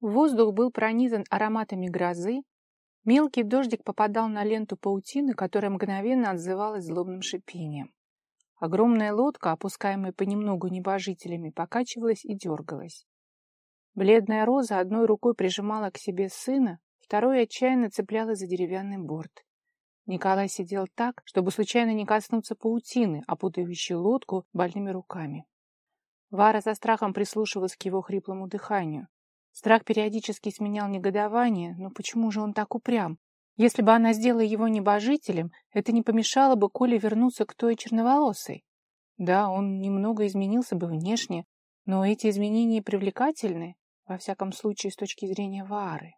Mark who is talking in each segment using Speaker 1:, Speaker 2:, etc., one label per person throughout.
Speaker 1: Воздух был пронизан ароматами грозы, мелкий дождик попадал на ленту паутины, которая мгновенно отзывалась злобным шипением. Огромная лодка, опускаемая понемногу небожителями, покачивалась и дергалась. Бледная роза одной рукой прижимала к себе сына, второй отчаянно цеплялась за деревянный борт. Николай сидел так, чтобы случайно не коснуться паутины, опутывающей лодку больными руками. Вара со страхом прислушивалась к его хриплому дыханию. Страх периодически сменял негодование, но почему же он так упрям? Если бы она сделала его небожителем, это не помешало бы Коле вернуться к той черноволосой. Да, он немного изменился бы внешне, но эти изменения привлекательны, во всяком случае, с точки зрения Вары.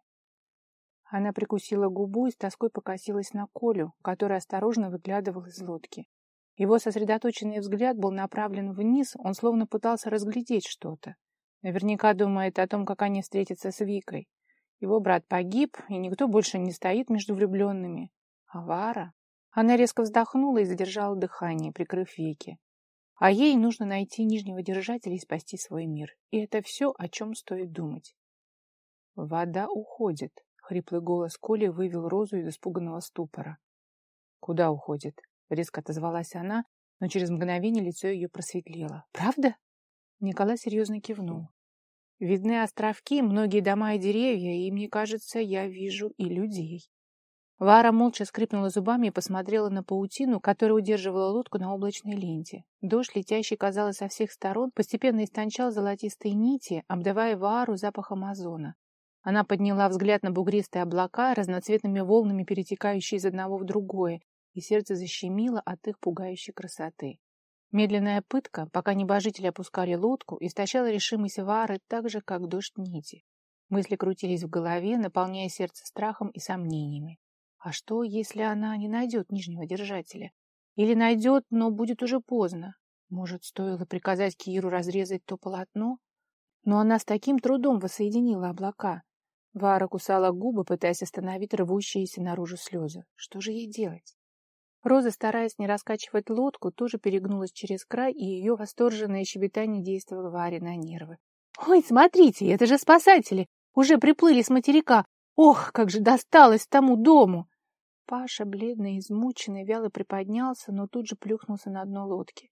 Speaker 1: Она прикусила губу и с тоской покосилась на Колю, который осторожно выглядывал из лодки. Его сосредоточенный взгляд был направлен вниз, он словно пытался разглядеть что-то. Наверняка думает о том, как они встретятся с Викой. Его брат погиб, и никто больше не стоит между влюбленными. А Вара? Она резко вздохнула и задержала дыхание, прикрыв веки. А ей нужно найти нижнего держателя и спасти свой мир. И это все, о чем стоит думать. Вода уходит. Хриплый голос Коли вывел Розу из испуганного ступора. «Куда уходит?» — резко отозвалась она, но через мгновение лицо ее просветлело. «Правда?» Николай серьезно кивнул. «Видны островки, многие дома и деревья, и, мне кажется, я вижу и людей». Вара молча скрипнула зубами и посмотрела на паутину, которая удерживала лодку на облачной ленте. Дождь, летящий, казалось, со всех сторон, постепенно истончал золотистые нити, обдавая Вару запахом озона. Она подняла взгляд на бугристые облака, разноцветными волнами перетекающие из одного в другое, и сердце защемило от их пугающей красоты. Медленная пытка, пока небожители опускали лодку, истощала решимость Вары так же, как дождь нити. Мысли крутились в голове, наполняя сердце страхом и сомнениями. А что, если она не найдет нижнего держателя? Или найдет, но будет уже поздно? Может, стоило приказать Киру разрезать то полотно? Но она с таким трудом воссоединила облака. Вара кусала губы, пытаясь остановить рвущиеся наружу слезы. Что же ей делать? Роза, стараясь не раскачивать лодку, тоже перегнулась через край, и ее восторженное щебетание действовало Варе на нервы. «Ой, смотрите, это же спасатели! Уже приплыли с материка! Ох, как же досталось тому дому!» Паша, бледный, измученный, вяло приподнялся, но тут же плюхнулся на дно лодки.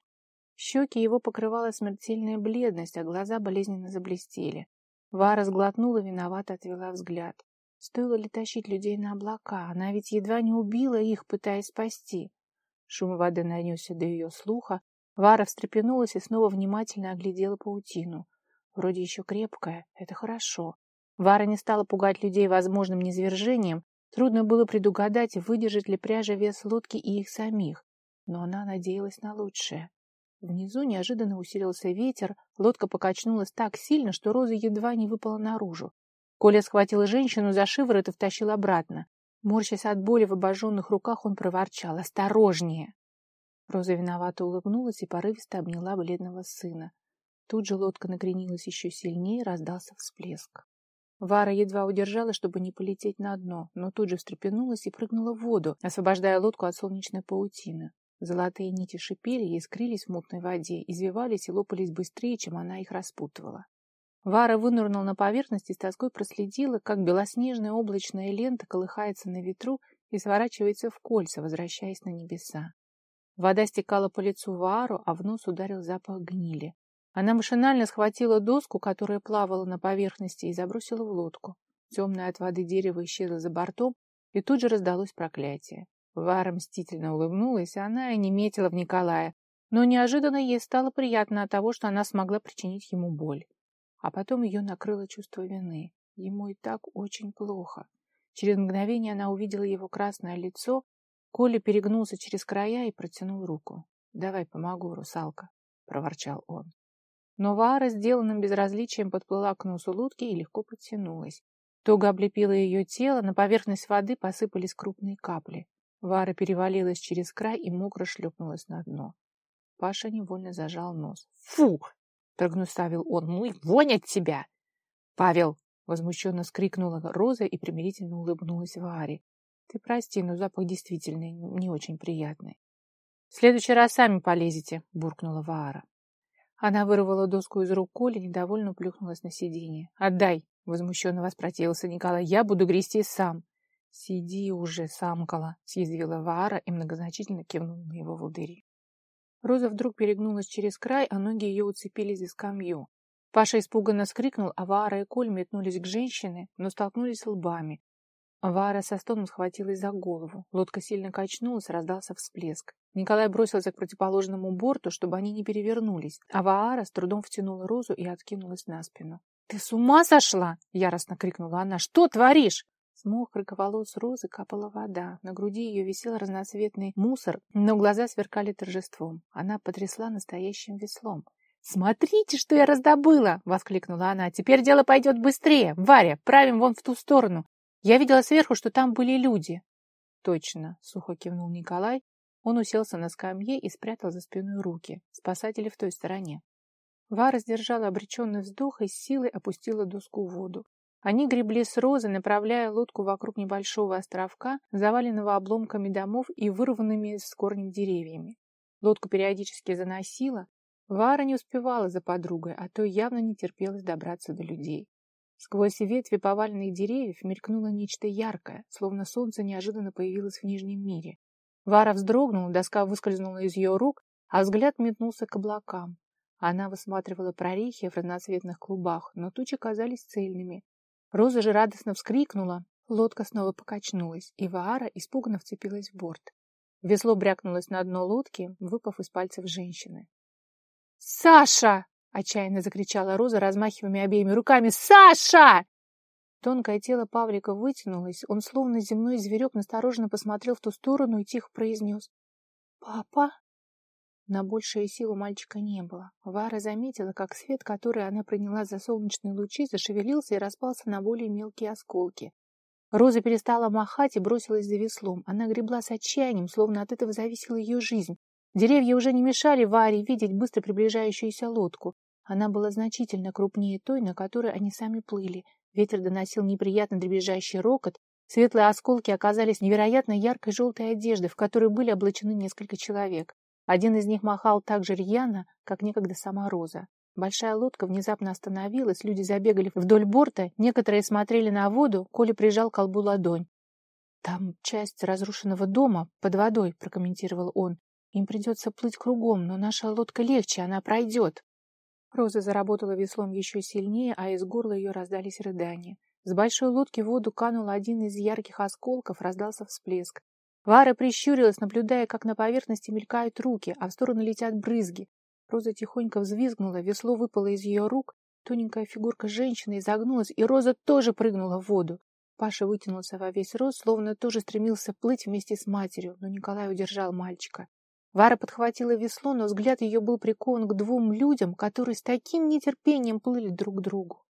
Speaker 1: Щеки его покрывала смертельная бледность, а глаза болезненно заблестели. Вара сглотнула, виновато отвела взгляд. Стоило ли тащить людей на облака? Она ведь едва не убила их, пытаясь спасти. Шум воды нанесся до ее слуха. Вара встрепенулась и снова внимательно оглядела паутину. Вроде еще крепкая, это хорошо. Вара не стала пугать людей возможным низвержением. Трудно было предугадать, выдержит ли пряжа вес лодки и их самих. Но она надеялась на лучшее. Внизу неожиданно усилился ветер, лодка покачнулась так сильно, что Роза едва не выпала наружу. Коля схватил женщину за шиворот и втащил обратно. Морщась от боли в обожженных руках, он проворчал «Осторожнее!». Роза виновато улыбнулась и порывисто обняла бледного сына. Тут же лодка накренилась еще сильнее, раздался всплеск. Вара едва удержалась, чтобы не полететь на дно, но тут же встрепенулась и прыгнула в воду, освобождая лодку от солнечной паутины. Золотые нити шипели и искрились в мутной воде, извивались и лопались быстрее, чем она их распутывала. Вара вынырнула на поверхность и с тоской проследила, как белоснежная облачная лента колыхается на ветру и сворачивается в кольца, возвращаясь на небеса. Вода стекала по лицу Вару, а в нос ударил запах гнили. Она машинально схватила доску, которая плавала на поверхности, и забросила в лодку. Темное от воды дерево исчезло за бортом, и тут же раздалось проклятие. Вара мстительно улыбнулась, она и не метила в Николая, но неожиданно ей стало приятно от того, что она смогла причинить ему боль. А потом ее накрыло чувство вины. Ему и так очень плохо. Через мгновение она увидела его красное лицо. Коля перегнулся через края и протянул руку. «Давай помогу, русалка», — проворчал он. Но Вара, сделанным безразличием, подплыла к носу лодки и легко подтянулась. Туго облепила ее тело, на поверхность воды посыпались крупные капли. Вара перевалилась через край и мокро шлепнулась на дно. Паша невольно зажал нос. «Фу!» — прогнуставил он. «Ну и вонь от тебя!» «Павел!» — возмущенно скрикнула Роза и примирительно улыбнулась Варе. «Ты прости, но запах действительно не очень приятный». «В следующий раз сами полезете!» — буркнула Вара. Она вырвала доску из рук Коли и недовольно плюхнулась на сиденье. «Отдай!» — возмущенно воспротивился Николай. «Я буду грести сам». «Сиди уже, самкала», — съязвила Ваара и многозначительно кивнула на его волдыри. Роза вдруг перегнулась через край, а ноги ее уцепились за скамью. Паша испуганно скрикнул, а Ваара и Коль метнулись к женщине, но столкнулись лбами. Вара со стоном схватилась за голову. Лодка сильно качнулась, раздался всплеск. Николай бросился к противоположному борту, чтобы они не перевернулись, а Ваара с трудом втянула Розу и откинулась на спину. «Ты с ума сошла?» — яростно крикнула она. «Что творишь?» С мокрых волос Розы капала вода. На груди ее висел разноцветный мусор, но глаза сверкали торжеством. Она потрясла настоящим веслом. «Смотрите, что я раздобыла!» — воскликнула она. «Теперь дело пойдет быстрее. Варя, правим вон в ту сторону. Я видела сверху, что там были люди. Точно, сухо кивнул Николай. Он уселся на скамье и спрятал за спиной руки. Спасатели в той стороне. Вара сдержала обреченный вздох и с силой опустила доску в воду. Они гребли с розы, направляя лодку вокруг небольшого островка, заваленного обломками домов и вырванными с корнем деревьями. Лодку периодически заносила. Вара не успевала за подругой, а то явно не терпелось добраться до людей. Сквозь ветви поваленных деревьев мелькнуло нечто яркое, словно солнце неожиданно появилось в Нижнем мире. Вара вздрогнула, доска выскользнула из ее рук, а взгляд метнулся к облакам. Она высматривала прорехи в разноцветных клубах, но тучи казались цельными. Роза же радостно вскрикнула. Лодка снова покачнулась, и Ваара испуганно вцепилась в борт. Весло брякнулось на дно лодки, выпав из пальцев женщины. «Саша!» Отчаянно закричала Роза, размахивая обеими руками. «Саша!» Тонкое тело Павлика вытянулось. Он, словно земной зверек, настороженно посмотрел в ту сторону и тихо произнес. «Папа?» На большую силу мальчика не было. Вара заметила, как свет, который она приняла за солнечные лучи, зашевелился и распался на более мелкие осколки. Роза перестала махать и бросилась за веслом. Она гребла с отчаянием, словно от этого зависела ее жизнь. Деревья уже не мешали Варе видеть быстро приближающуюся лодку. Она была значительно крупнее той, на которой они сами плыли. Ветер доносил неприятно дребезжащий рокот. Светлые осколки оказались невероятно яркой желтой одеждой, в которой были облачены несколько человек. Один из них махал так же рьяно, как некогда сама Роза. Большая лодка внезапно остановилась, люди забегали вдоль борта, некоторые смотрели на воду, Коля прижал к колбу ладонь. «Там часть разрушенного дома под водой», — прокомментировал он. Им придется плыть кругом, но наша лодка легче, она пройдет. Роза заработала веслом еще сильнее, а из горла ее раздались рыдания. С большой лодки в воду канул один из ярких осколков, раздался всплеск. Вара прищурилась, наблюдая, как на поверхности мелькают руки, а в сторону летят брызги. Роза тихонько взвизгнула, весло выпало из ее рук, тоненькая фигурка женщины изогнулась, и Роза тоже прыгнула в воду. Паша вытянулся во весь рост, словно тоже стремился плыть вместе с матерью, но Николай удержал мальчика. Вара подхватила весло, но взгляд ее был прикован к двум людям, которые с таким нетерпением плыли друг к другу.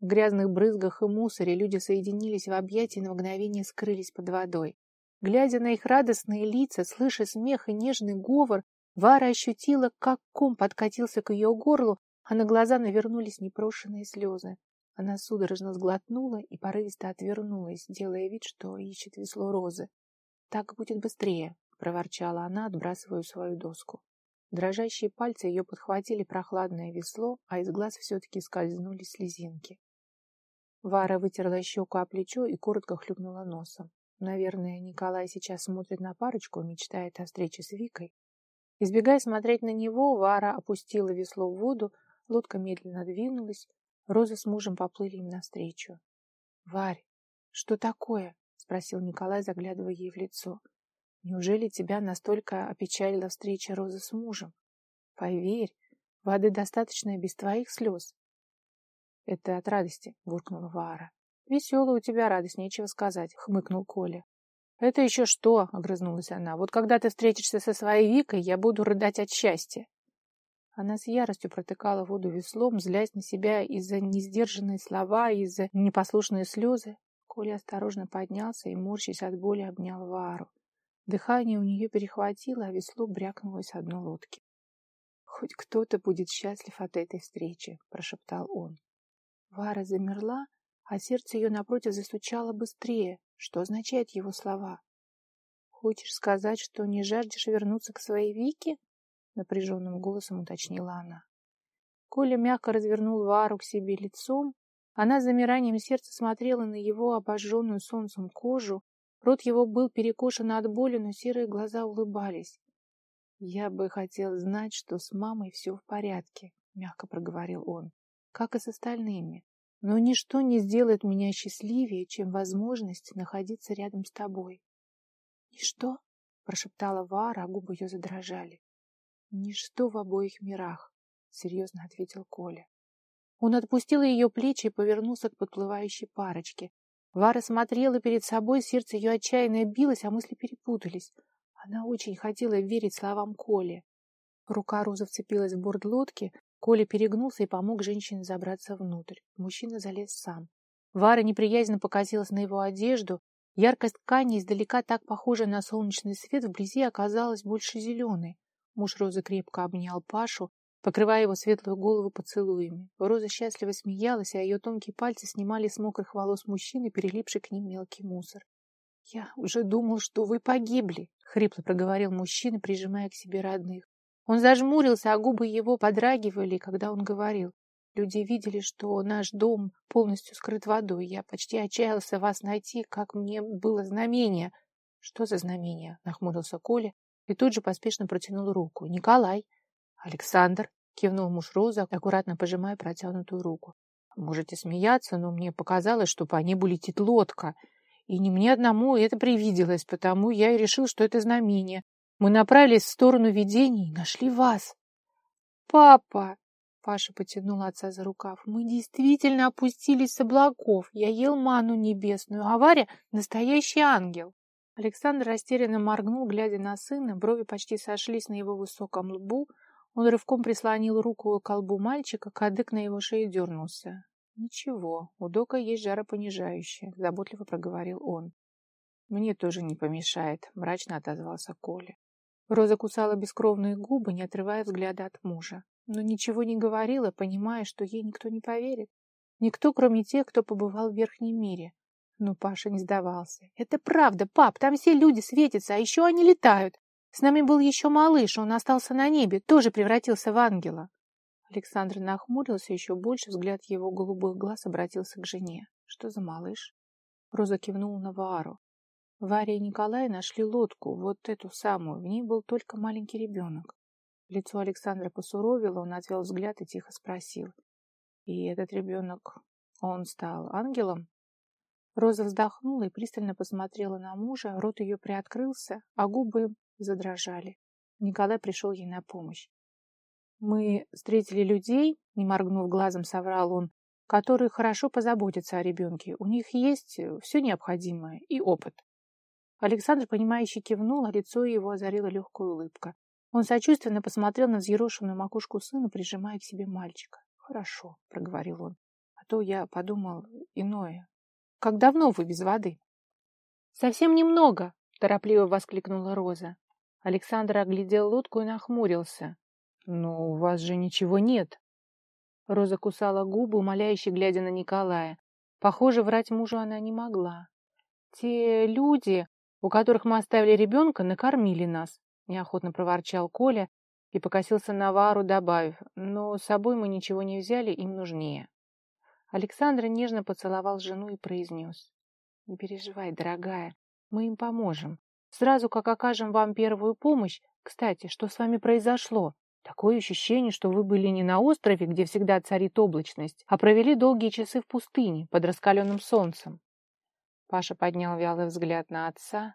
Speaker 1: В грязных брызгах и мусоре люди соединились в объятии и на мгновение скрылись под водой. Глядя на их радостные лица, слыша смех и нежный говор, Вара ощутила, как ком подкатился к ее горлу, а на глаза навернулись непрошенные слезы. Она судорожно сглотнула и порывисто отвернулась, делая вид, что ищет весло розы. Так будет быстрее. — проворчала она, отбрасывая свою доску. Дрожащие пальцы ее подхватили прохладное весло, а из глаз все-таки скользнули слезинки. Вара вытерла щеку о плечо и коротко хлюпнула носом. Наверное, Николай сейчас смотрит на парочку, мечтает о встрече с Викой. Избегая смотреть на него, Вара опустила весло в воду, лодка медленно двинулась, Роза с мужем поплыли им навстречу. — Варь, что такое? — спросил Николай, заглядывая ей в лицо. Неужели тебя настолько опечалила встреча Розы с мужем? Поверь, воды достаточно и без твоих слез. Это от радости, буркнула Вара. Веселая у тебя радость, нечего сказать, хмыкнул Коля. Это еще что, огрызнулась она. Вот когда ты встретишься со своей Викой, я буду рыдать от счастья. Она с яростью протыкала воду веслом, злясь на себя из-за несдержанные слова, из-за непослушные слезы. Коля осторожно поднялся и, морщись от боли, обнял Вару. Дыхание у нее перехватило, а весло брякнулось о дно лодки. «Хоть кто-то будет счастлив от этой встречи», — прошептал он. Вара замерла, а сердце ее напротив застучало быстрее. Что означают его слова? «Хочешь сказать, что не жаждешь вернуться к своей Вике?» — напряженным голосом уточнила она. Коля мягко развернул Вару к себе лицом, Она с замиранием сердца смотрела на его обожженную солнцем кожу. Рот его был перекошен от боли, но серые глаза улыбались. «Я бы хотел знать, что с мамой все в порядке», — мягко проговорил он, — «как и с остальными. Но ничто не сделает меня счастливее, чем возможность находиться рядом с тобой». «Ничто?» — прошептала Вара, а губы ее задрожали. «Ничто в обоих мирах», — серьезно ответил Коля. Он отпустил ее плечи и повернулся к подплывающей парочке. Вара смотрела перед собой, сердце ее отчаянно билось, а мысли перепутались. Она очень хотела верить словам Коли. Рука Розы вцепилась в борт лодки, Коля перегнулся и помог женщине забраться внутрь. Мужчина залез сам. Вара неприязненно покосилась на его одежду. Яркость ткани, издалека так похожая на солнечный свет, вблизи оказалась больше зеленой. Муж Розы крепко обнял Пашу, покрывая его светлую голову поцелуями. Роза счастливо смеялась, а ее тонкие пальцы снимали с мокрых волос мужчины, перелипший к ним мелкий мусор. — Я уже думал, что вы погибли, — хрипло проговорил мужчина, прижимая к себе родных. Он зажмурился, а губы его подрагивали, когда он говорил. Люди видели, что наш дом полностью скрыт водой. Я почти отчаялся вас найти, как мне было знамение. — Что за знамение? — нахмурился Коля и тут же поспешно протянул руку. — Николай. «Александр», — кивнул муж Роза, аккуратно пожимая протянутую руку. «Можете смеяться, но мне показалось, что по небу летит лодка. И не мне одному это привиделось, потому я и решил, что это знамение. Мы направились в сторону видений и нашли вас». «Папа!» — Паша потянул отца за рукав. «Мы действительно опустились с облаков. Я ел ману небесную, а Варя — настоящий ангел». Александр растерянно моргнул, глядя на сына, брови почти сошлись на его высоком лбу, он рывком прислонил руку к колбу мальчика, кадык на его шее дернулся. «Ничего, у Дока есть жаропонижающее», — заботливо проговорил он. «Мне тоже не помешает», — мрачно отозвался Коля. Роза кусала бескровные губы, не отрывая взгляда от мужа, но ничего не говорила, понимая, что ей никто не поверит. Никто, кроме тех, кто побывал в Верхнем мире. Но Паша не сдавался. «Это правда, пап, там все люди светятся, а еще они летают. С нами был еще малыш, он остался на небе, тоже превратился в ангела. Александр нахмурился еще больше, взгляд его голубых глаз обратился к жене. Что за малыш? Роза кивнула на Вару. Варя и Николай нашли лодку, вот эту самую. В ней был только маленький ребенок. Лицо Александра посуровило, он отвел взгляд и тихо спросил. И этот ребенок, он стал ангелом? Роза вздохнула и пристально посмотрела на мужа, рот ее приоткрылся, а губы задрожали. Николай пришел ей на помощь. «Мы встретили людей», — не моргнув глазом, соврал он, «которые хорошо позаботятся о ребенке. У них есть все необходимое и опыт». Александр, понимающе кивнул, а лицо его озарила легкая улыбка. Он сочувственно посмотрел на взъерошенную макушку сына, прижимая к себе мальчика. «Хорошо», — проговорил он, — «а то я подумал иное. Как давно вы без воды?» «Совсем немного», — торопливо воскликнула Роза. Александр оглядел лодку и нахмурился. «Но у вас же ничего нет». Роза кусала губы, умоляюще глядя на Николая. Похоже, врать мужу она не могла. «Те люди, у которых мы оставили ребенка, накормили нас», — неохотно проворчал Коля и покосился на Вару, добавив, «но с собой мы ничего не взяли, им нужнее». Александр нежно поцеловал жену и произнес, «Не переживай, дорогая, мы им поможем. Сразу как окажем вам первую помощь, кстати, что с вами произошло? Такое ощущение, что вы были не на острове, где всегда царит облачность, а провели долгие часы в пустыне, под раскаленным солнцем. Паша поднял вялый взгляд на отца.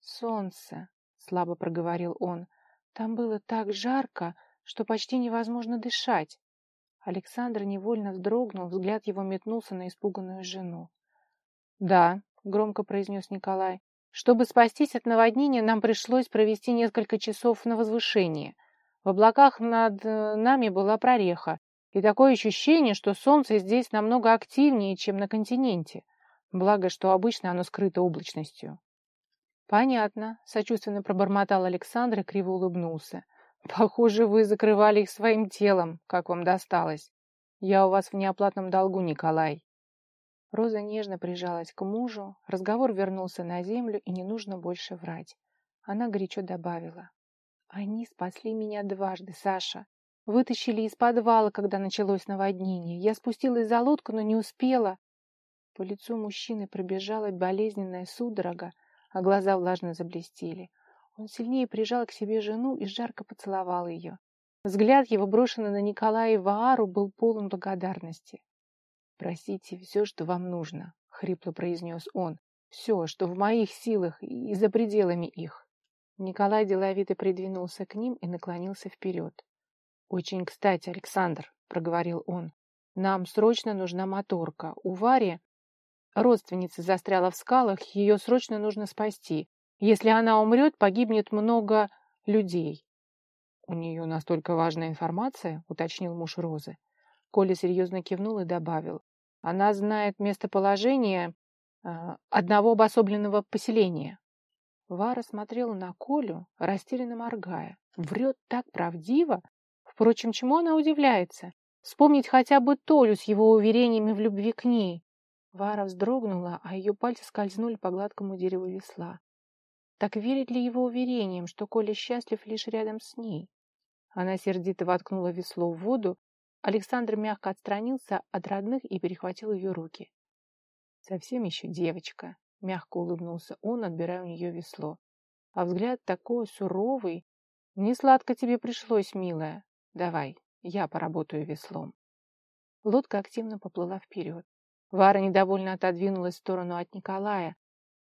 Speaker 1: «Солнце», — слабо проговорил он, — «там было так жарко, что почти невозможно дышать». Александр невольно вздрогнул, взгляд его метнулся на испуганную жену. «Да», — громко произнес Николай, чтобы спастись от наводнения, нам пришлось провести несколько часов на возвышении. В облаках над э, нами была прореха, и такое ощущение, что солнце здесь намного активнее, чем на континенте. Благо, что обычно оно скрыто облачностью. «Понятно», — сочувственно пробормотал Александр и криво улыбнулся. «Похоже, вы закрывали их своим телом, как вам досталось. Я у вас в неоплатном долгу, Николай». Роза нежно прижалась к мужу, разговор вернулся на землю, и не нужно больше врать. Она горячо добавила. «Они спасли меня дважды, Саша. Вытащили из подвала, когда началось наводнение. Я спустилась за лодку, но не успела. По лицу мужчины пробежала болезненная судорога, а глаза влажно заблестели. Он сильнее прижал к себе жену и жарко поцеловал ее. Взгляд его, брошенный на Николая и Ваару, был полон благодарности. «Просите все, что вам нужно», — хрипло произнес он. «Все, что в моих силах и за пределами их». Николай деловито придвинулся к ним и наклонился вперед. «Очень кстати, Александр», — проговорил он, — «нам срочно нужна моторка. У Вари родственница застряла в скалах, ее срочно нужно спасти. Если она умрет, погибнет много людей». «У нее настолько важная информация», — уточнил муж Розы. Коля серьезно кивнул и добавил. «Она знает местоположение э, одного обособленного поселения». Вара смотрела на Колю, растерянно моргая. Врет так правдиво, Впрочем, чему она удивляется? Вспомнить хотя бы Толю с его уверениями в любви к ней. Вара вздрогнула, а ее пальцы скользнули по гладкому дереву весла. Так верит ли его уверениям, что Коля счастлив лишь рядом с ней? Она сердито воткнула весло в воду. Александр мягко отстранился от родных и перехватил ее руки. «Совсем еще девочка», — мягко улыбнулся он, отбирая у нее весло. А взгляд такой суровый. «Не сладко тебе пришлось, милая. Давай, я поработаю веслом. Лодка активно поплыла вперед. Вара недовольно отодвинулась в сторону от Николая.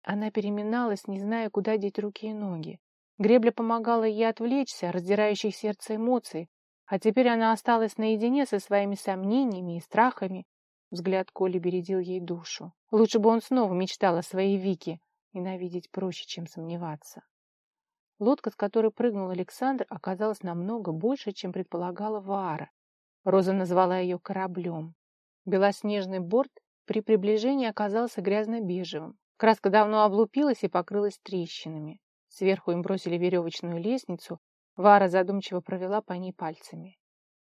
Speaker 1: Она переминалась, не зная, куда деть руки и ноги. Гребля помогала ей отвлечься, раздирающих сердце эмоций, а теперь она осталась наедине со своими сомнениями и страхами. Взгляд Коли бередил ей душу. Лучше бы он снова мечтал о своей Вике. Ненавидеть проще, чем сомневаться. Лодка, с которой прыгнул Александр, оказалась намного больше, чем предполагала Ваара. Роза назвала ее кораблем. Белоснежный борт при приближении оказался грязно-бежевым. Краска давно облупилась и покрылась трещинами. Сверху им бросили веревочную лестницу. Вара задумчиво провела по ней пальцами.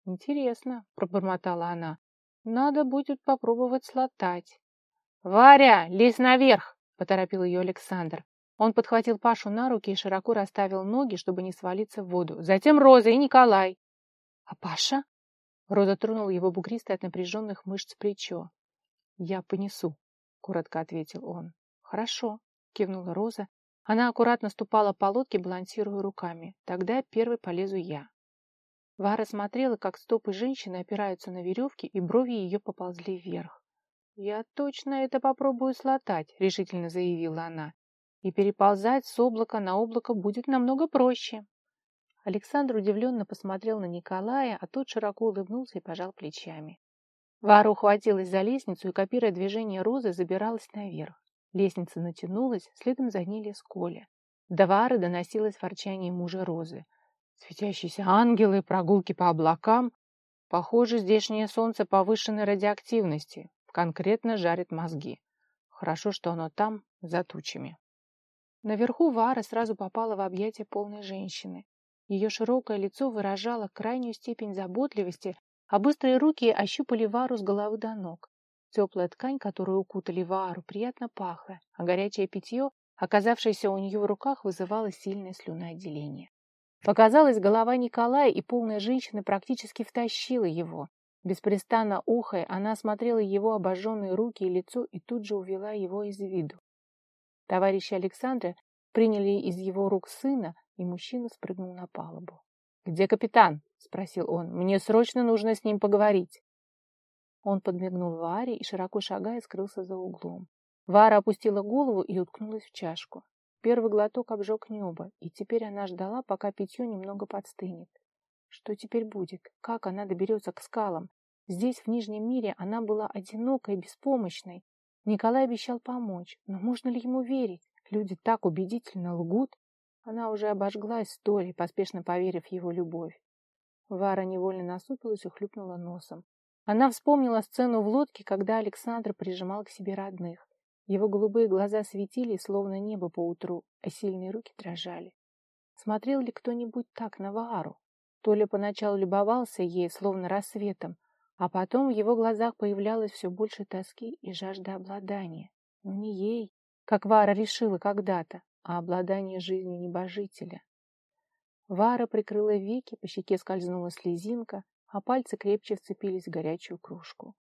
Speaker 1: «Интересно», — пробормотала она. «Надо будет попробовать слотать». «Варя, лезь наверх!» — поторопил ее Александр. Он подхватил Пашу на руки и широко расставил ноги, чтобы не свалиться в воду. Затем Роза и Николай. — А Паша? Роза тронула его бугристое от напряженных мышц плечо. — Я понесу, — коротко ответил он. — Хорошо, — кивнула Роза. Она аккуратно ступала по лодке, балансируя руками. Тогда первой полезу я. Вара смотрела, как стопы женщины опираются на веревки, и брови ее поползли вверх. «Я точно это попробую слотать», — решительно заявила она и переползать с облака на облако будет намного проще. Александр удивленно посмотрел на Николая, а тот широко улыбнулся и пожал плечами. Вара ухватилась за лестницу и, копируя движение Розы, забиралась наверх. Лестница натянулась, следом за ней лес Коля. До Вары доносилось ворчание мужа Розы. Светящиеся ангелы, прогулки по облакам. Похоже, здешнее солнце повышенной радиоактивности. Конкретно жарит мозги. Хорошо, что оно там, за тучами. Наверху Вара сразу попала в объятия полной женщины. Ее широкое лицо выражало крайнюю степень заботливости, а быстрые руки ощупали Вару с головы до ног. Теплая ткань, которую укутали Вару, приятно пахла, а горячее питье, оказавшееся у нее в руках, вызывало сильное слюноотделение. Показалась голова Николая, и полная женщина практически втащила его. Беспрестанно ухая, она смотрела его обожженные руки и лицо и тут же увела его из виду. Товарищи Александра приняли из его рук сына, и мужчина спрыгнул на палубу. «Где капитан?» — спросил он. «Мне срочно нужно с ним поговорить». Он подмигнул Варе и, широко шагая, скрылся за углом. Вара опустила голову и уткнулась в чашку. Первый глоток обжег небо, и теперь она ждала, пока питье немного подстынет. Что теперь будет? Как она доберется к скалам? Здесь, в Нижнем мире, она была одинокой, беспомощной. Николай обещал помочь, но можно ли ему верить? Люди так убедительно лгут. Она уже обожглась Стори, поспешно поверив его любовь. Вара невольно насупилась и хлюпнула носом. Она вспомнила сцену в лодке, когда Александр прижимал к себе родных. Его голубые глаза светили, словно небо по утру, а сильные руки дрожали. Смотрел ли кто-нибудь так на Ваару? Толя поначалу любовался ей, словно рассветом, а потом в его глазах появлялось все больше тоски и жажда обладания. Но не ей, как Вара решила когда-то, а обладание жизнью небожителя. Вара прикрыла веки, по щеке скользнула слезинка, а пальцы крепче вцепились в горячую кружку.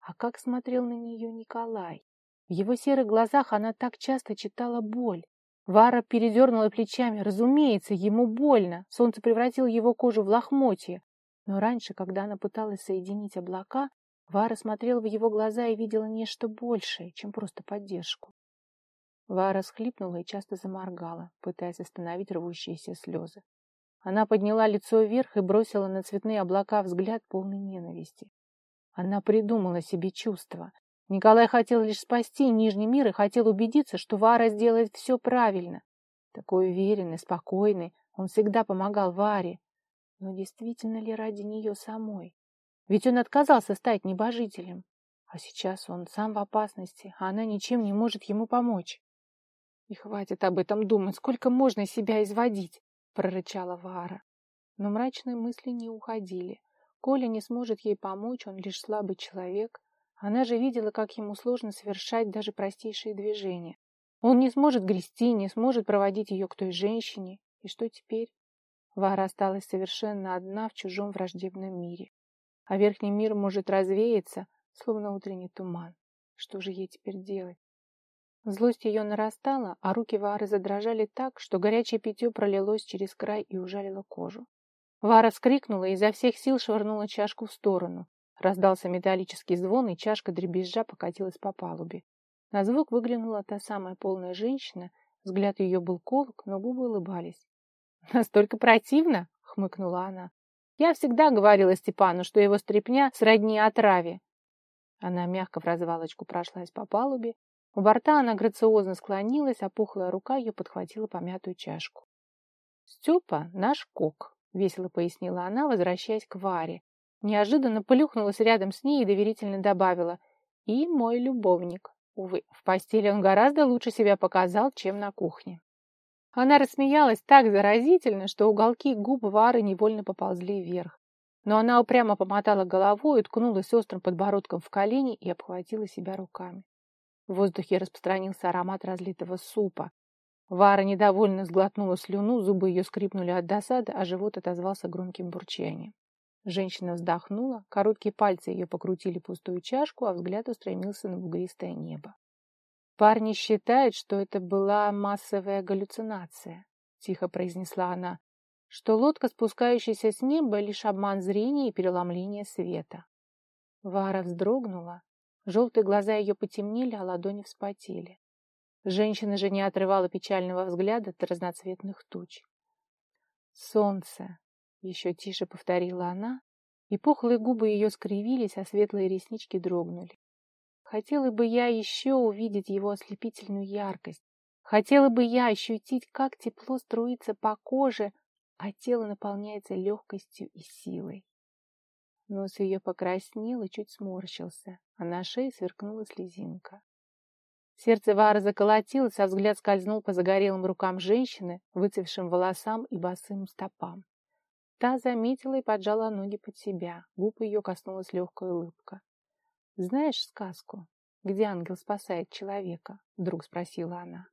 Speaker 1: А как смотрел на нее Николай! В его серых глазах она так часто читала боль. Вара передернула плечами. Разумеется, ему больно. Солнце превратило его кожу в лохмотье. Но раньше, когда она пыталась соединить облака, Вара смотрела в его глаза и видела нечто большее, чем просто поддержку. Вара схлипнула и часто заморгала, пытаясь остановить рвущиеся слезы. Она подняла лицо вверх и бросила на цветные облака взгляд полный ненависти. Она придумала себе чувства. Николай хотел лишь спасти Нижний мир и хотел убедиться, что Вара сделает все правильно. Такой уверенный, спокойный, он всегда помогал Варе. Но действительно ли ради нее самой? Ведь он отказался стать небожителем. А сейчас он сам в опасности, а она ничем не может ему помочь. И хватит об этом думать, сколько можно себя изводить прорычала Вара. Но мрачные мысли не уходили. Коля не сможет ей помочь, он лишь слабый человек. Она же видела, как ему сложно совершать даже простейшие движения. Он не сможет грести, не сможет проводить ее к той женщине. И что теперь? Вара осталась совершенно одна в чужом враждебном мире. А верхний мир может развеяться, словно утренний туман. Что же ей теперь делать? Злость ее нарастала, а руки Вары задрожали так, что горячее питье пролилось через край и ужалило кожу. Вара вскрикнула и изо всех сил швырнула чашку в сторону. Раздался металлический звон, и чашка дребезжа покатилась по палубе. На звук выглянула та самая полная женщина, взгляд ее был колок, но губы улыбались. «Настолько противно!» — хмыкнула она. «Я всегда говорила Степану, что его стряпня сродни отраве». Она мягко в развалочку прошлась по палубе, у борта она грациозно склонилась, а пухлая рука ее подхватила помятую чашку. «Степа — наш кок», — весело пояснила она, возвращаясь к Варе. Неожиданно плюхнулась рядом с ней и доверительно добавила «И мой любовник». Увы, в постели он гораздо лучше себя показал, чем на кухне. Она рассмеялась так заразительно, что уголки губ Вары невольно поползли вверх. Но она упрямо помотала головой, уткнулась острым подбородком в колени и обхватила себя руками. В воздухе распространился аромат разлитого супа. Вара недовольно сглотнула слюну, зубы ее скрипнули от досады, а живот отозвался громким бурчанием. Женщина вздохнула, короткие пальцы ее покрутили пустую чашку, а взгляд устремился на бугристое небо. «Парни считают, что это была массовая галлюцинация», — тихо произнесла она, «что лодка, спускающаяся с неба, лишь обман зрения и переломление света». Вара вздрогнула, Желтые глаза ее потемнели, а ладони вспотели. Женщина же не отрывала печального взгляда от разноцветных туч. «Солнце!» — еще тише повторила она, и пухлые губы ее скривились, а светлые реснички дрогнули. Хотела бы я еще увидеть его ослепительную яркость. Хотела бы я ощутить, как тепло струится по коже, а тело наполняется легкостью и силой. Нос ее покраснел и чуть сморщился, а на шее сверкнула слезинка. Сердце Вары заколотилось, а взгляд скользнул по загорелым рукам женщины, выцвевшим волосам и босым стопам. Та заметила и поджала ноги под себя. Губ ее коснулась легкая улыбка. «Знаешь сказку, где ангел спасает человека?» — вдруг спросила она.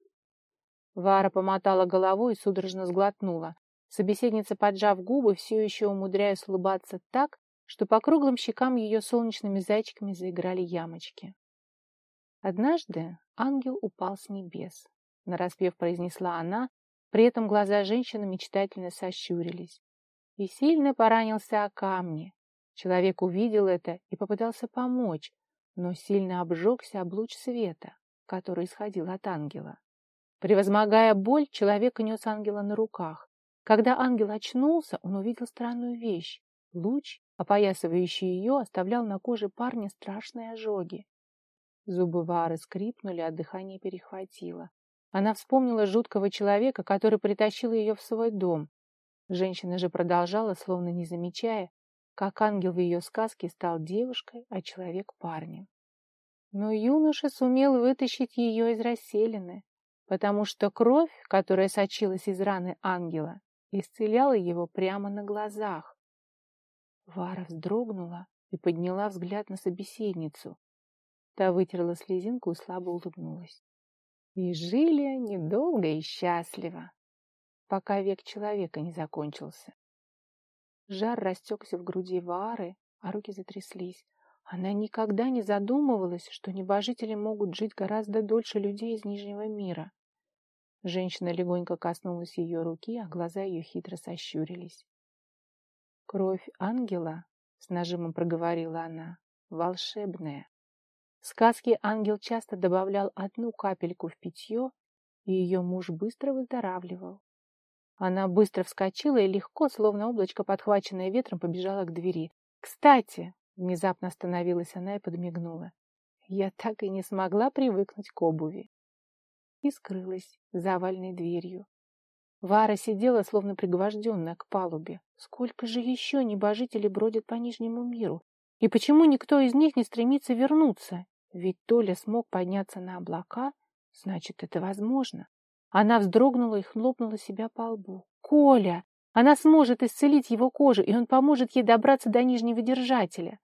Speaker 1: Вара помотала головой и судорожно сглотнула. Собеседница, поджав губы, все еще умудряясь улыбаться так, что по круглым щекам ее солнечными зайчиками заиграли ямочки. Однажды ангел упал с небес, нараспев произнесла она, при этом глаза женщины мечтательно сощурились. И сильно поранился о камни. Человек увидел это и попытался помочь, но сильно обжегся об луч света, который исходил от ангела. Превозмогая боль, человек нес ангела на руках. Когда ангел очнулся, он увидел странную вещь. Луч опоясывающий ее, оставлял на коже парня страшные ожоги. Зубы Вары скрипнули, а дыхание перехватило. Она вспомнила жуткого человека, который притащил ее в свой дом. Женщина же продолжала, словно не замечая, как ангел в ее сказке стал девушкой, а человек парнем. Но юноша сумел вытащить ее из расселины, потому что кровь, которая сочилась из раны ангела, исцеляла его прямо на глазах. Вара вздрогнула и подняла взгляд на собеседницу. Та вытерла слезинку и слабо улыбнулась. И жили они долго и счастливо. пока век человека не закончился. Жар растекся в груди Вары, а руки затряслись. Она никогда не задумывалась, что небожители могут жить гораздо дольше людей из Нижнего мира. Женщина легонько коснулась ее руки, а глаза ее хитро сощурились. «Кровь ангела», — с нажимом проговорила она, — «волшебная». В сказке ангел часто добавлял одну капельку в питье, и ее муж быстро выздоравливал. Она быстро вскочила и легко, словно облачко, подхваченное ветром, побежала к двери. «Кстати!» — внезапно остановилась она и подмигнула. «Я так и не смогла привыкнуть к обуви». И скрылась за овальной дверью. Вара сидела, словно пригвожденная к палубе. Сколько же еще небожителей бродят по Нижнему миру? И почему никто из них не стремится вернуться? Ведь Толя смог подняться на облака, значит, это возможно. Она вздрогнула и хлопнула себя по лбу. «Коля! Она сможет исцелить его кожу, и он поможет ей добраться до нижнего держателя!»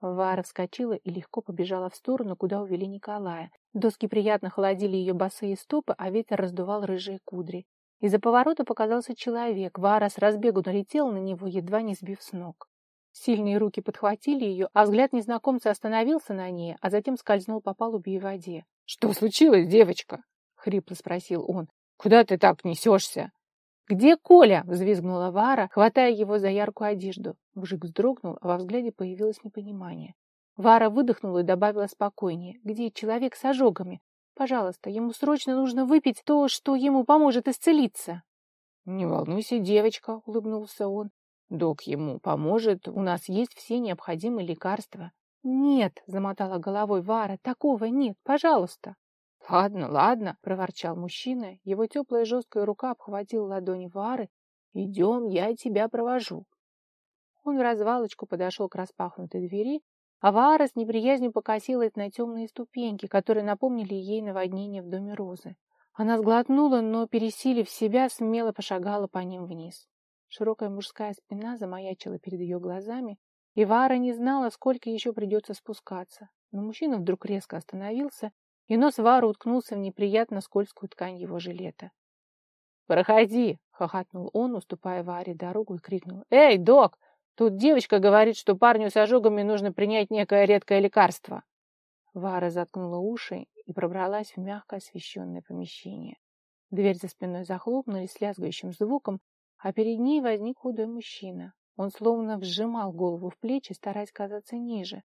Speaker 1: Вара вскочила и легко побежала в сторону, куда увели Николая. Доски приятно холодили ее босые стопы, а ветер раздувал рыжие кудри. Из-за поворота показался человек. Вара с разбегу налетела на него, едва не сбив с ног. Сильные руки подхватили ее, а взгляд незнакомца остановился на ней, а затем скользнул по палубе и воде. «Что случилось, девочка?» — хрипло спросил он. «Куда ты так несешься?» «Где Коля?» — взвизгнула Вара, хватая его за яркую одежду. Мужик вздрогнул, а во взгляде появилось непонимание. Вара выдохнула и добавила спокойнее. «Где человек с ожогами? Пожалуйста, ему срочно нужно выпить то, что ему поможет исцелиться». «Не волнуйся, девочка», — улыбнулся он. «Док ему поможет, у нас есть все необходимые лекарства». «Нет», — замотала головой Вара, — «такого нет, пожалуйста». «Ладно, ладно», — проворчал мужчина. Его теплая жесткая рука обхватила ладони Вары. «Идем, я тебя провожу». Он в развалочку подошел к распахнутой двери, а Вара с неприязнью покосилась на темные ступеньки, которые напомнили ей наводнение в доме Розы. Она сглотнула, но, пересилив себя, смело пошагала по ним вниз. Широкая мужская спина замаячила перед ее глазами, и Вара не знала, сколько еще придется спускаться. Но мужчина вдруг резко остановился и нос Вары уткнулся в неприятно скользкую ткань его жилета. «Проходи!» — хохотнул он, уступая Варе дорогу, и крикнул. «Эй, док! Тут девочка говорит, что парню с ожогами нужно принять некое редкое лекарство!» Вара заткнула уши и пробралась в мягко освещенное помещение. Дверь за спиной захлопнулась с лязгающим звуком, а перед ней возник худой мужчина. Он словно вжимал голову в плечи, стараясь казаться ниже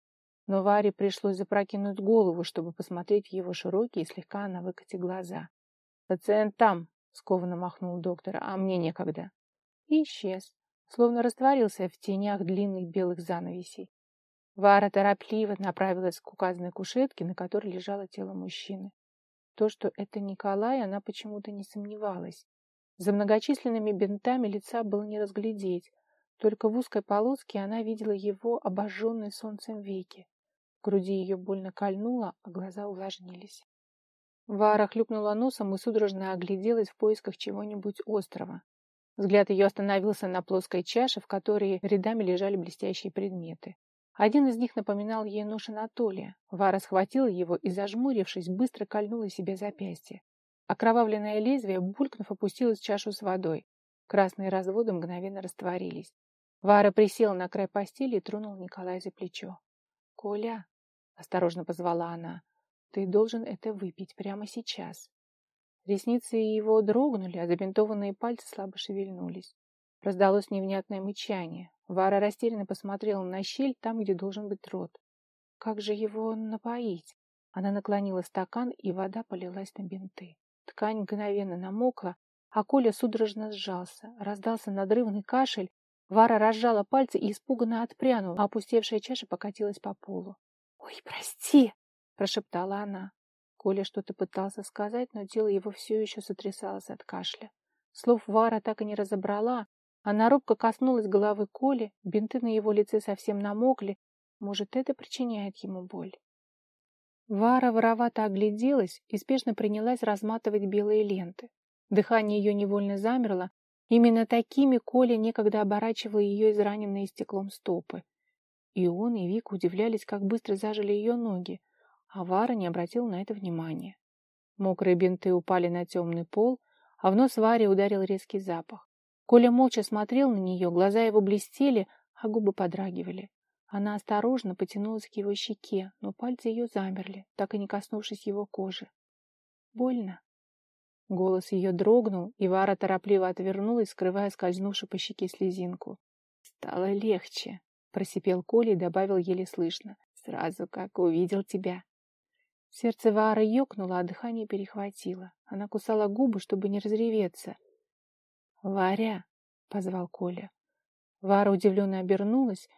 Speaker 1: но Варе пришлось запрокинуть голову, чтобы посмотреть в его широкие и слегка на выкате глаза. «Пациент там!» — скованно махнул доктор, «а мне некогда». И исчез, словно растворился в тенях длинных белых занавесей. Вара торопливо направилась к указанной кушетке, на которой лежало тело мужчины. То, что это Николай, она почему-то не сомневалась. За многочисленными бинтами лица было не разглядеть, только в узкой полоске она видела его обожженные солнцем веки. В груди ее больно кольнуло, а глаза увлажнились. Вара хлюпнула носом и судорожно огляделась в поисках чего-нибудь острого. Взгляд ее остановился на плоской чаше, в которой рядами лежали блестящие предметы. Один из них напоминал ей нож Анатолия. Вара схватила его и, зажмурившись, быстро кольнула себе запястье. Окровавленное лезвие, булькнув, опустилось в чашу с водой. Красные разводы мгновенно растворились. Вара присела на край постели и тронула Николая за плечо. «Коля!» — осторожно позвала она. «Ты должен это выпить прямо сейчас». Ресницы его дрогнули, а забинтованные пальцы слабо шевельнулись. Раздалось невнятное мычание. Вара растерянно посмотрела на щель там, где должен быть рот. Как же его напоить? Она наклонила стакан, и вода полилась на бинты. Ткань мгновенно намокла, а Коля судорожно сжался. Раздался надрывный кашель, Вара разжала пальцы и испуганно отпрянула, а опустевшая чаша покатилась по полу. «Ой, прости!» — прошептала она. Коля что-то пытался сказать, но тело его все еще сотрясалось от кашля. Слов Вара так и не разобрала. Она робко коснулась головы Коли, бинты на его лице совсем намокли. Может, это причиняет ему боль? Вара воровато огляделась и спешно принялась разматывать белые ленты. Дыхание ее невольно замерло, Именно такими Коля некогда оборачивал ее израненные стеклом стопы. И он, и Вик удивлялись, как быстро зажили ее ноги, а Вара не обратил на это внимания. Мокрые бинты упали на темный пол, а в нос Варе ударил резкий запах. Коля молча смотрел на нее, глаза его блестели, а губы подрагивали. Она осторожно потянулась к его щеке, но пальцы ее замерли, так и не коснувшись его кожи. «Больно?» Голос ее дрогнул, и Вара торопливо отвернулась, скрывая скользнувшую по щеке слезинку. «Стало легче», — просипел Коля и добавил еле слышно. «Сразу как увидел тебя». Сердце Вары ёкнуло, а дыхание перехватило. Она кусала губы, чтобы не разреветься. «Варя!» — позвал Коля. Вара удивленно обернулась.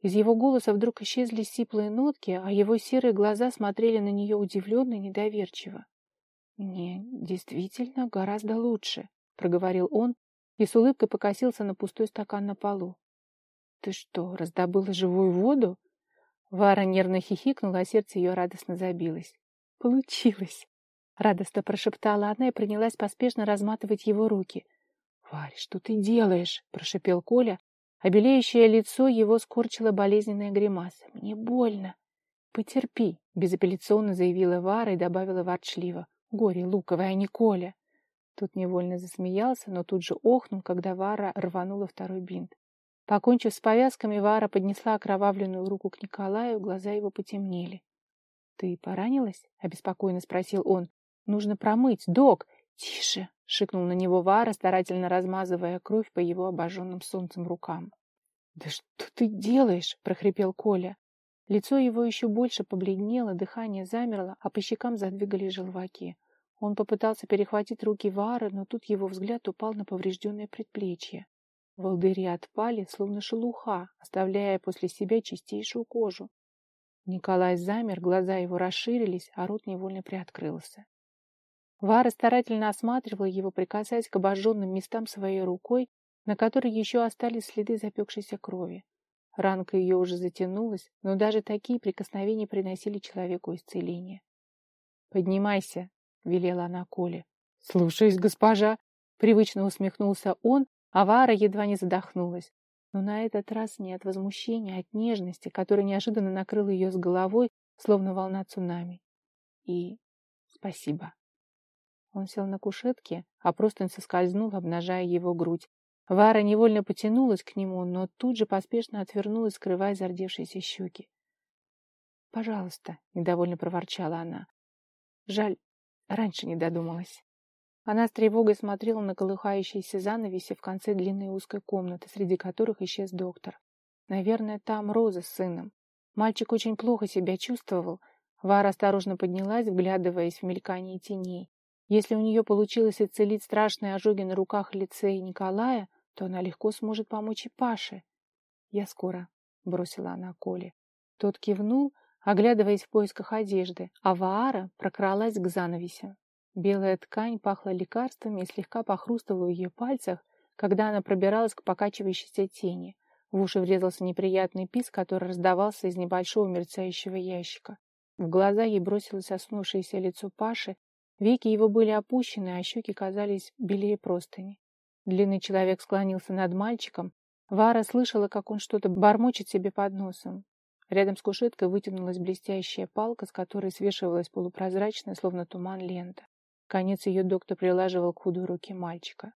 Speaker 1: Из его голоса вдруг исчезли сиплые нотки, а его серые глаза смотрели на нее удивленно и недоверчиво. «Не, действительно, гораздо лучше», — проговорил он и с улыбкой покосился на пустой стакан на полу. «Ты что, раздобыла живую воду?» Вара нервно хихикнула, а сердце ее радостно забилось. «Получилось!» — радостно прошептала она и принялась поспешно разматывать его руки. «Варь, что ты делаешь?» — прошепел Коля. Обелеющее лицо его скорчило болезненная гримаса. «Мне больно!» «Потерпи!» — безапелляционно заявила Вара и добавила ворчливо. Горе луковое, а не Коля. Тут невольно засмеялся, но тут же охнул, когда Вара рванула второй бинт. Покончив с повязками, Вара поднесла окровавленную руку к Николаю, глаза его потемнели. — Ты поранилась? — обеспокоенно спросил он. — Нужно промыть, док! — Тише! — шикнул на него Вара, старательно размазывая кровь по его обожженным солнцем рукам. — Да что ты делаешь? — прохрипел Коля. Лицо его еще больше побледнело, дыхание замерло, а по щекам задвигались желваки. Он попытался перехватить руки Вары, но тут его взгляд упал на поврежденное предплечье. Волдыри отпали, словно шелуха, оставляя после себя чистейшую кожу. Николай замер, глаза его расширились, а рот невольно приоткрылся. Вара старательно осматривала его, прикасаясь к обожженным местам своей рукой, на которой еще остались следы запекшейся крови. Ранка ее уже затянулась, но даже такие прикосновения приносили человеку исцеление. «Поднимайся», — велела она Коле. «Слушаюсь, госпожа!» — привычно усмехнулся он, а Вара едва не задохнулась. Но на этот раз не от возмущения, а от нежности, которая неожиданно накрыла ее с головой, словно волна цунами. И спасибо. Он сел на кушетке, а простынь соскользнул, обнажая его грудь. Вара невольно потянулась к нему, но тут же поспешно отвернулась, скрывая зардевшиеся щеки. «Пожалуйста», — недовольно проворчала она. «Жаль, раньше не додумалась». Она с тревогой смотрела на колыхающиеся занавеси в конце длинной узкой комнаты, среди которых исчез доктор. Наверное, там Роза с сыном. Мальчик очень плохо себя чувствовал. Вара осторожно поднялась, вглядываясь в мелькание теней. Если у нее получилось исцелить страшные ожоги на руках и лице Николая, то она легко сможет помочь и Паше. «Я скоро», — бросила она Коле. Тот кивнул, оглядываясь в поисках одежды, а Ваара прокралась к занавесям. Белая ткань пахла лекарствами и слегка похрустывала в ее пальцах, когда она пробиралась к покачивающейся тени. В уши врезался неприятный писк, который раздавался из небольшого мерцающего ящика. В глаза ей бросилось осунувшееся лицо Паши, веки его были опущены, а щеки казались белее простыни. Длинный человек склонился над мальчиком. Вара слышала, как он что-то бормочет себе под носом. Рядом с кушеткой вытянулась блестящая палка, с которой свешивалась полупрозрачная, словно туман, лента. Конец ее доктор прилаживал к худой руке мальчика.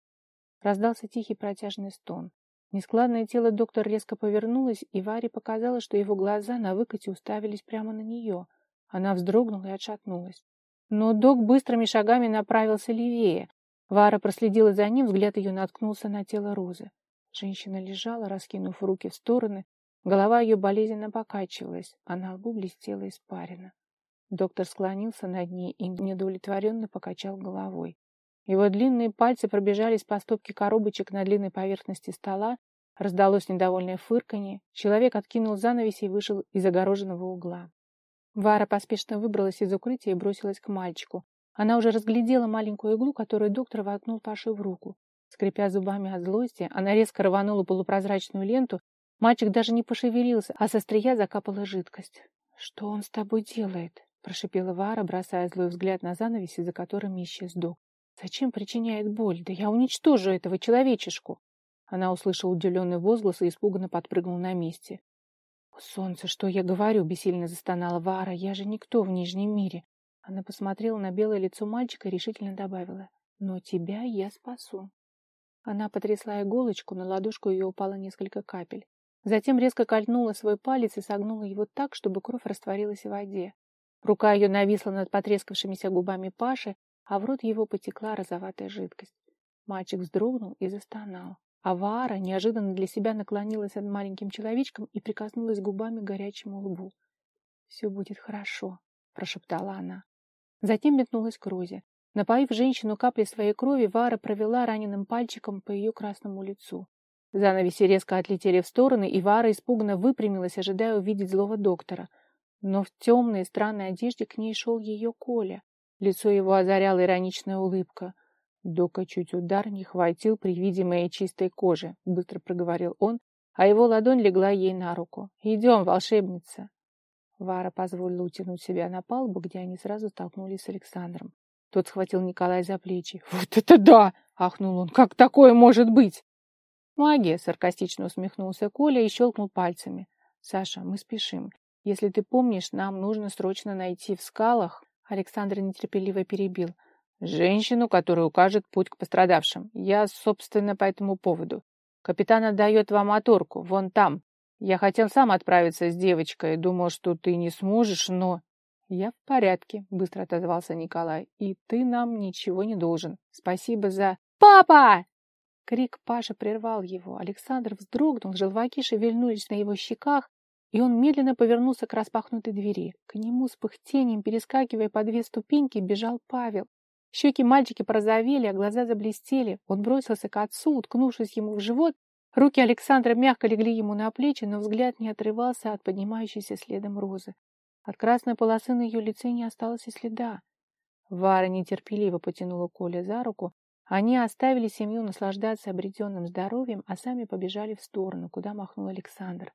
Speaker 1: Раздался тихий протяжный стон. Нескладное тело доктора резко повернулось, и Варе показалось, что его глаза на выкате уставились прямо на нее. Она вздрогнула и отшатнулась. Но док быстрыми шагами направился левее. Вара проследила за ним, взгляд ее наткнулся на тело Розы. Женщина лежала, раскинув руки в стороны, голова ее болезненно покачивалась, а на лбу блестела испарина. Доктор склонился над ней и недовлетворенно покачал головой. Его длинные пальцы пробежались по стопке коробочек на длинной поверхности стола, раздалось недовольное фырканье, человек откинул занавеси и вышел из огороженного угла. Вара поспешно выбралась из укрытия и бросилась к мальчику. Она уже разглядела маленькую иглу, которую доктор воткнул Паше в руку. Скрипя зубами от злости, она резко рванула полупрозрачную ленту. Мальчик даже не пошевелился, а со стрия закапала жидкость. «Что он с тобой делает?» Прошипела Вара, бросая злой взгляд на занавеси, за которыми исчез док. «Зачем причиняет боль? Да я уничтожу этого человечешку!» Она услышала удивленный возглас и испуганно подпрыгнула на месте. «О, солнце, что я говорю?» — бессильно застонала Вара. «Я же никто в Нижнем мире!» Она посмотрела на белое лицо мальчика и решительно добавила. Но тебя я спасу. Она потрясла иголочку, на ладошку ее упало несколько капель. Затем резко кольнула свой палец и согнула его так, чтобы кровь растворилась в воде. Рука ее нависла над потрескавшимися губами Паши, а в рот его потекла розоватая жидкость. Мальчик вздрогнул и застонал. А Ваара неожиданно для себя наклонилась над маленьким человечком и прикоснулась губами к горячему лбу. «Все будет хорошо», — прошептала она. Затем метнулась к Розе. Напоив женщину каплей своей крови, Вара провела раненым пальчиком по ее красному лицу. Занавеси резко отлетели в стороны, и Вара испуганно выпрямилась, ожидая увидеть злого доктора. Но в темной странной одежде к ней шел ее Коля. Лицо его озаряла ироничная улыбка. Дока чуть удар не хватил при виде моей чистой кожи, быстро проговорил он, а его ладонь легла ей на руку. «Идем, волшебница!» Вара позволила утянуть себя на палубу, где они сразу столкнулись с Александром. Тот схватил Николая за плечи. «Вот это да!» — ахнул он. «Как такое может быть?» «Магия!» — саркастично усмехнулся Коля и щелкнул пальцами. «Саша, мы спешим. Если ты помнишь, нам нужно срочно найти в скалах...» Александр нетерпеливо перебил. Женщину, которая укажет путь к пострадавшим. Я, собственно, по этому поводу. Капитан отдает вам моторку, вон там. Я хотел сам отправиться с девочкой, думал, что ты не сможешь, но... Я в порядке, быстро отозвался Николай. И ты нам ничего не должен. Спасибо за... Папа! Крик Паши прервал его. Александр вздрогнул, желваки шевельнулись на его щеках, и он медленно повернулся к распахнутой двери. К нему с пыхтением, перескакивая по две ступеньки, бежал Павел. Щеки мальчики порозовели, а глаза заблестели. Он бросился к отцу, уткнувшись ему в живот. Руки Александра мягко легли ему на плечи, но взгляд не отрывался от поднимающейся следом розы. От красной полосы на ее лице не осталось и следа. Вара нетерпеливо потянула Коля за руку. Они оставили семью наслаждаться обретенным здоровьем, а сами побежали в сторону, куда махнул Александр.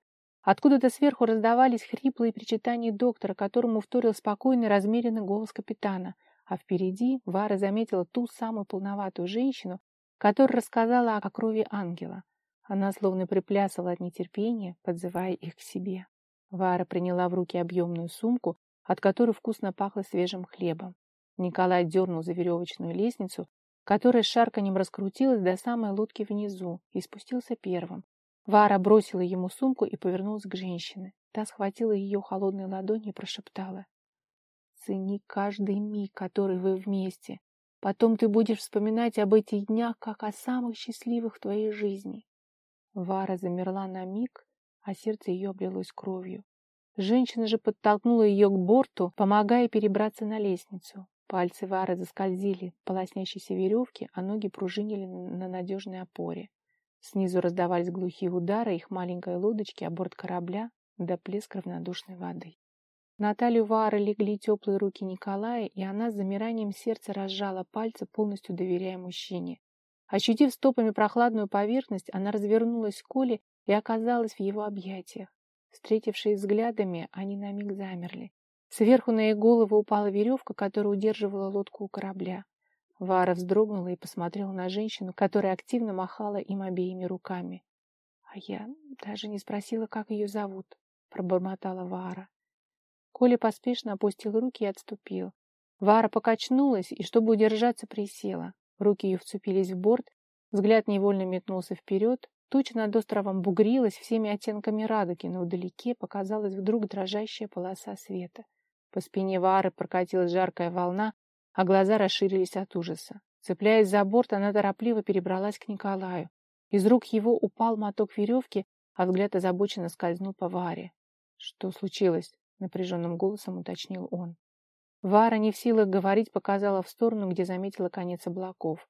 Speaker 1: Откуда-то сверху раздавались хриплые причитания доктора, которому вторил спокойный, размеренный голос капитана — а впереди Вара заметила ту самую полноватую женщину, которая рассказала о крови ангела. Она словно приплясывала от нетерпения, подзывая их к себе. Вара приняла в руки объемную сумку, от которой вкусно пахло свежим хлебом. Николай дернул за веревочную лестницу, которая с шарканем раскрутилась до самой лодки внизу, и спустился первым. Вара бросила ему сумку и повернулась к женщине. Та схватила ее холодной ладонью и прошептала. Цени каждый миг, который вы вместе. Потом ты будешь вспоминать об этих днях, как о самых счастливых в твоей жизни. Вара замерла на миг, а сердце ее облилось кровью. Женщина же подтолкнула ее к борту, помогая перебраться на лестницу. Пальцы Вары заскользили по лоснящейся веревке, а ноги пружинили на надежной опоре. Снизу раздавались глухие удары их маленькой лодочки о борт корабля до плеск равнодушной воды. На талию Вары легли теплые руки Николая, и она с замиранием сердца разжала пальцы, полностью доверяя мужчине. Ощутив стопами прохладную поверхность, она развернулась к Коле и оказалась в его объятиях. Встретившись взглядами, они на миг замерли. Сверху на их голову упала веревка, которая удерживала лодку у корабля. Вара вздрогнула и посмотрела на женщину, которая активно махала им обеими руками. — А я даже не спросила, как ее зовут, — пробормотала Вара. Коля поспешно опустил руки и отступил. Вара покачнулась и, чтобы удержаться, присела. Руки ее вцепились в борт, взгляд невольно метнулся вперед. Туча над островом бугрилась всеми оттенками радуги, но вдалеке показалась вдруг дрожащая полоса света. По спине Вары прокатилась жаркая волна, а глаза расширились от ужаса. Цепляясь за борт, она торопливо перебралась к Николаю. Из рук его упал моток веревки, а взгляд озабоченно скользнул по Варе. Что случилось? напряженным голосом уточнил он. Вара, не в силах говорить, показала в сторону, где заметила конец облаков.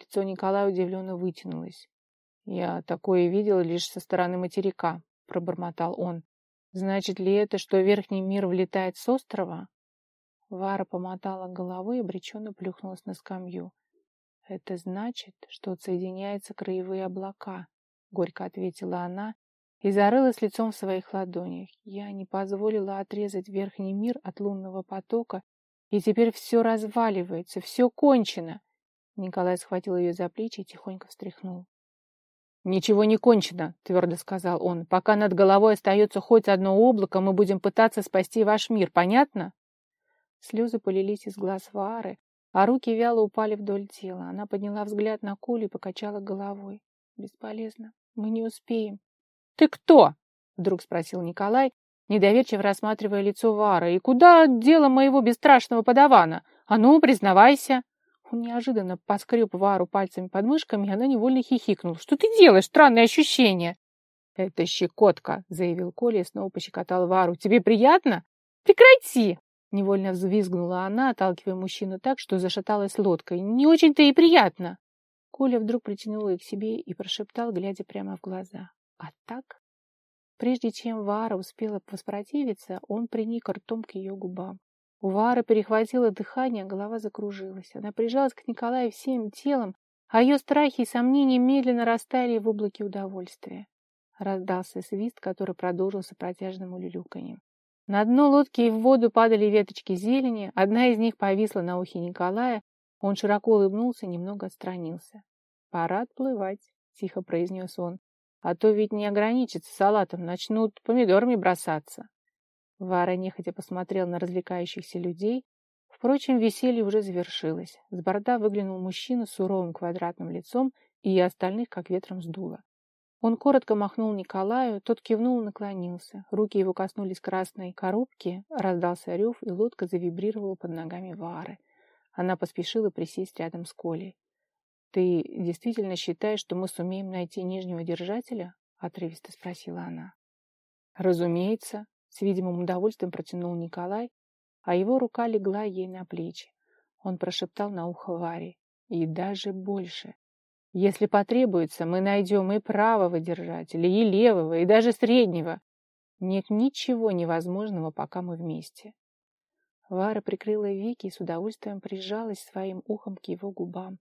Speaker 1: Лицо Николая удивленно вытянулось. «Я такое видел лишь со стороны материка», — пробормотал он. «Значит ли это, что верхний мир влетает с острова?» Вара помотала головой и обреченно плюхнулась на скамью. «Это значит, что соединяются краевые облака», — горько ответила она и зарылась лицом в своих ладонях. Я не позволила отрезать верхний мир от лунного потока, и теперь все разваливается, все кончено. Николай схватил ее за плечи и тихонько встряхнул. «Ничего не кончено», — твердо сказал он. «Пока над головой остается хоть одно облако, мы будем пытаться спасти ваш мир, понятно?» Слезы полились из глаз Ваары, а руки вяло упали вдоль тела. Она подняла взгляд на Колю и покачала головой. «Бесполезно. Мы не успеем». «Ты кто?» — вдруг спросил Николай, недоверчиво рассматривая лицо Вары. «И куда дело моего бесстрашного подавана? А ну, признавайся!» Он неожиданно поскреб Вару пальцами под мышками, и она невольно хихикнула. «Что ты делаешь? Странное ощущение!» «Это щекотка», — заявил Коля и снова пощекотал Вару. «Тебе приятно?» «Прекрати!» Невольно взвизгнула она, отталкивая мужчину так, что зашаталась лодкой. «Не очень-то и приятно!» Коля вдруг притянул ее к себе и прошептал, глядя прямо в глаза. «А так?» Прежде чем Вара успела воспротивиться, он приник ртом к ее губам. У Вары перехватило дыхание, голова закружилась. Она прижалась к Николаю всем телом, а ее страхи и сомнения медленно растаяли в облаке удовольствия. Раздался свист, который продолжился протяжным улюлюканьем. На дно лодки и в воду падали веточки зелени, одна из них повисла на ухе Николая, он широко улыбнулся немного отстранился. «Пора отплывать», — тихо произнес он, «а то ведь не ограничится салатом, начнут помидорами бросаться». Вара нехотя посмотрел на развлекающихся людей. Впрочем, веселье уже завершилось. С борда выглянул мужчина с суровым квадратным лицом, и остальных как ветром сдуло. Он коротко махнул Николаю, тот кивнул и наклонился. Руки его коснулись красной коробки, раздался рев, и лодка завибрировала под ногами Вары. Она поспешила присесть рядом с Колей. «Ты действительно считаешь, что мы сумеем найти нижнего держателя?» — отрывисто спросила она. «Разумеется», — с видимым удовольствием протянул Николай, а его рука легла ей на плечи. Он прошептал на ухо Варе. «И даже больше. Если потребуется, мы найдем и правого держателя, и левого, и даже среднего. Нет ничего невозможного, пока мы вместе. Вара прикрыла веки и с удовольствием прижалась своим ухом к его губам.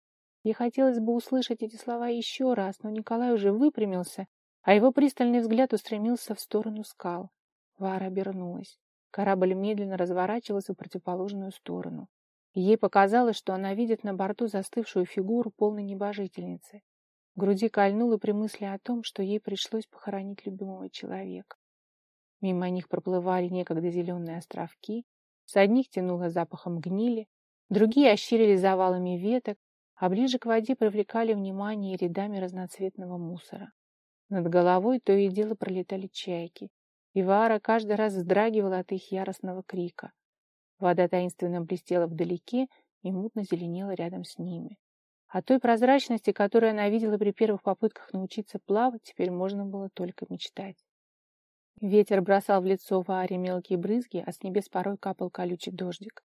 Speaker 1: Ей хотелось бы услышать эти слова еще раз, но Николай уже выпрямился, а его пристальный взгляд устремился в сторону скал. Вара обернулась. Корабль медленно разворачивался в противоположную сторону. Ей показалось, что она видит на борту застывшую фигуру полной небожительницы. В груди кольнуло при мысли о том, что ей пришлось похоронить любимого человека. Мимо них проплывали некогда зеленые островки, с одних тянуло запахом гнили, другие ощерили завалами веток, а ближе к воде привлекали внимание рядами разноцветного мусора. Над головой то и дело пролетали чайки, и Вара каждый раз вздрагивала от их яростного крика. Вода таинственно блестела вдалеке и мутно зеленела рядом с ними. О той прозрачности, которую она видела при первых попытках научиться плавать, теперь можно было только мечтать. Ветер бросал в лицо Варе мелкие брызги, а с небес порой капал колючий дождик.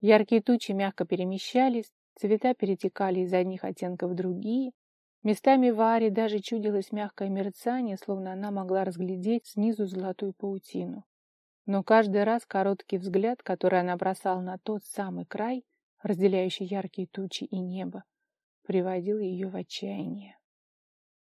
Speaker 1: Яркие тучи мягко перемещались, цвета перетекали из одних оттенков в другие. Местами Варе даже чудилось мягкое мерцание, словно она могла разглядеть снизу золотую паутину. Но каждый раз короткий взгляд, который она бросала на тот самый край, разделяющий яркие тучи и небо, приводил ее в отчаяние.